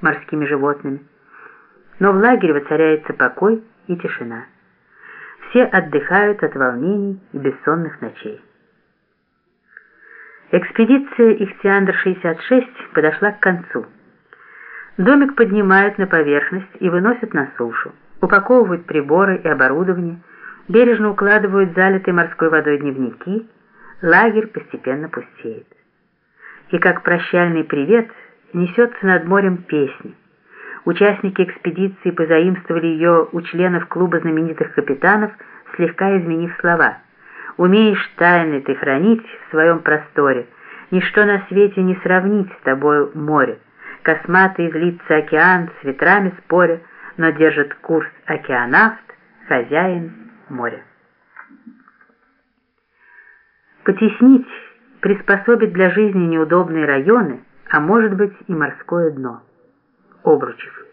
морскими животными. Но в лагере воцаряется покой и тишина. Все отдыхают от волнений и бессонных ночей. Экспедиция Ихтиандр-66 подошла к концу. Домик поднимают на поверхность и выносят на сушу, упаковывают приборы и оборудование, бережно укладывают залитые морской водой дневники, лагерь постепенно пустеет. И как прощальный привет несется над морем песни. Участники экспедиции позаимствовали ее у членов клуба знаменитых капитанов, слегка изменив слова – Умеешь тайны ты хранить в своем просторе, Ничто на свете не сравнить с тобой море. Косматый злится океан, с ветрами споря, Но держит курс океанавт, хозяин моря. Потеснить, приспособить для жизни неудобные районы, а может быть и морское дно. Обручев.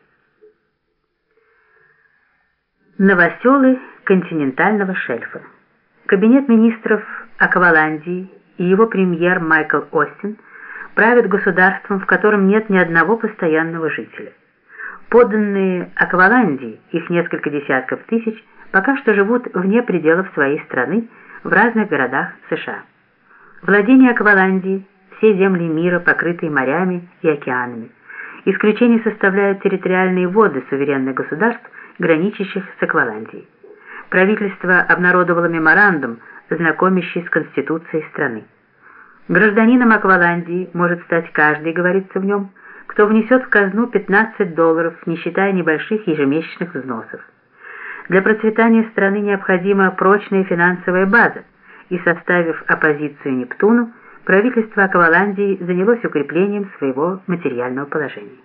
Новоселы континентального шельфа. Кабинет министров Акваландии и его премьер Майкл Остин правят государством, в котором нет ни одного постоянного жителя. Подданные Акваландии, их несколько десятков тысяч, пока что живут вне пределов своей страны в разных городах США. Владения Акваландии – все земли мира, покрытые морями и океанами. Исключение составляют территориальные воды суверенных государств, граничащих с Акваландией правительство обнародовало меморандум, знакомящий с Конституцией страны. Гражданином Акваландии может стать каждый, говорится в нем, кто внесет в казну 15 долларов, не считая небольших ежемесячных взносов. Для процветания страны необходима прочная финансовая база, и составив оппозицию Нептуну, правительство Акваландии занялось укреплением своего материального положения.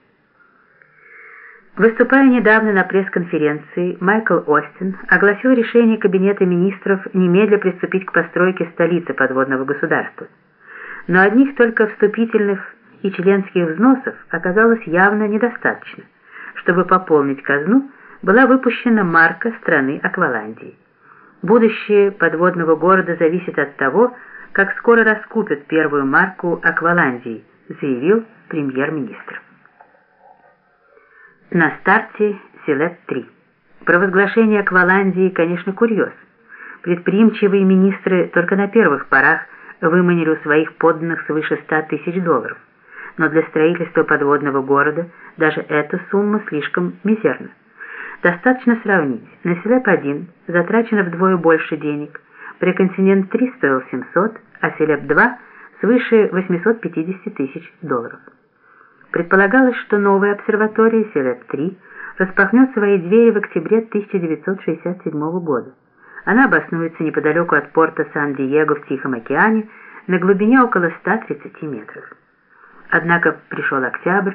Выступая недавно на пресс-конференции, Майкл Остин огласил решение Кабинета министров немедля приступить к постройке столицы подводного государства. Но одних только вступительных и членских взносов оказалось явно недостаточно. Чтобы пополнить казну, была выпущена марка страны Акваландии. Будущее подводного города зависит от того, как скоро раскупят первую марку Акваландии, заявил премьер-министр. На старте Силет-3. Провозглашение Акваландии, конечно, курьез. Предприимчивые министры только на первых порах выманили у своих подданных свыше 100 тысяч долларов. Но для строительства подводного города даже эта сумма слишком мизерна. Достаточно сравнить. На Селеп-1 затрачено вдвое больше денег, Преконтинент-3 стоил 700, а Селеп-2 свыше 850 тысяч долларов. Предполагалось, что новая обсерватория Селеп-3 распахнет свои двери в октябре 1967 года. Она обоснуется неподалеку от порта Сан-Диего в Тихом океане на глубине около 130 метров. Однако пришел октябрь,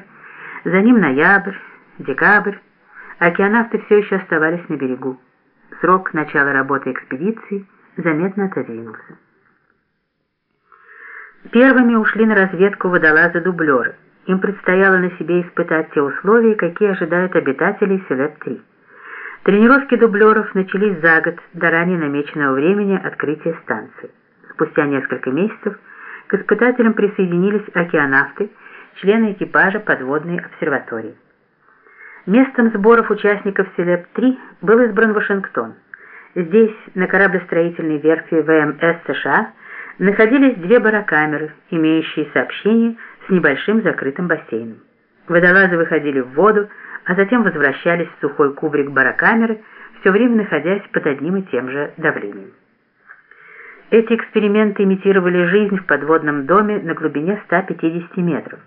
за ним ноябрь, декабрь. Океанавты все еще оставались на берегу. Срок начала работы экспедиции заметно отодвинулся. Первыми ушли на разведку водолазы-дублеры – им предстояло на себе испытать те условия, какие ожидают обитателей Силет-3. Тренировки дублеров начались за год до ранее намеченного времени открытия станции. Спустя несколько месяцев к испытателям присоединились океанавты, члены экипажа подводной обсерватории. Местом сборов участников Селеп-3 был избран Вашингтон. Здесь, на кораблестроительной верфи ВМС США, находились две барокамеры, имеющие сообщение с небольшим закрытым бассейном. Водолазы выходили в воду, а затем возвращались в сухой кубрик барокамеры, все время находясь под одним и тем же давлением. Эти эксперименты имитировали жизнь в подводном доме на глубине 150 метров.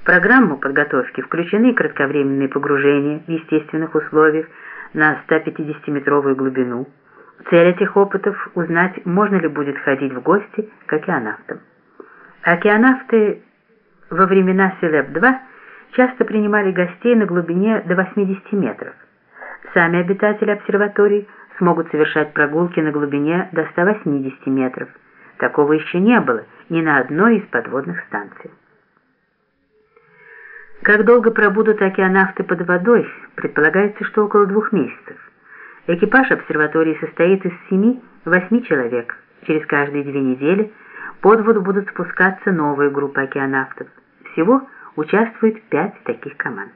В программу подготовки включены кратковременные погружения в естественных условиях на 150-метровую глубину. Цель этих опытов – узнать, можно ли будет ходить в гости к океанавтам. Океанавты во времена Селеп-2 часто принимали гостей на глубине до 80 метров. Сами обитатели обсерваторий смогут совершать прогулки на глубине до 180 метров. Такого еще не было ни на одной из подводных станций. Как долго пробудут океанавты под водой, предполагается, что около двух месяцев. Экипаж обсерватории состоит из 7-8 человек. Через каждые две недели под воду будут спускаться новые группы океанавтов. Всего участвует пять таких команд.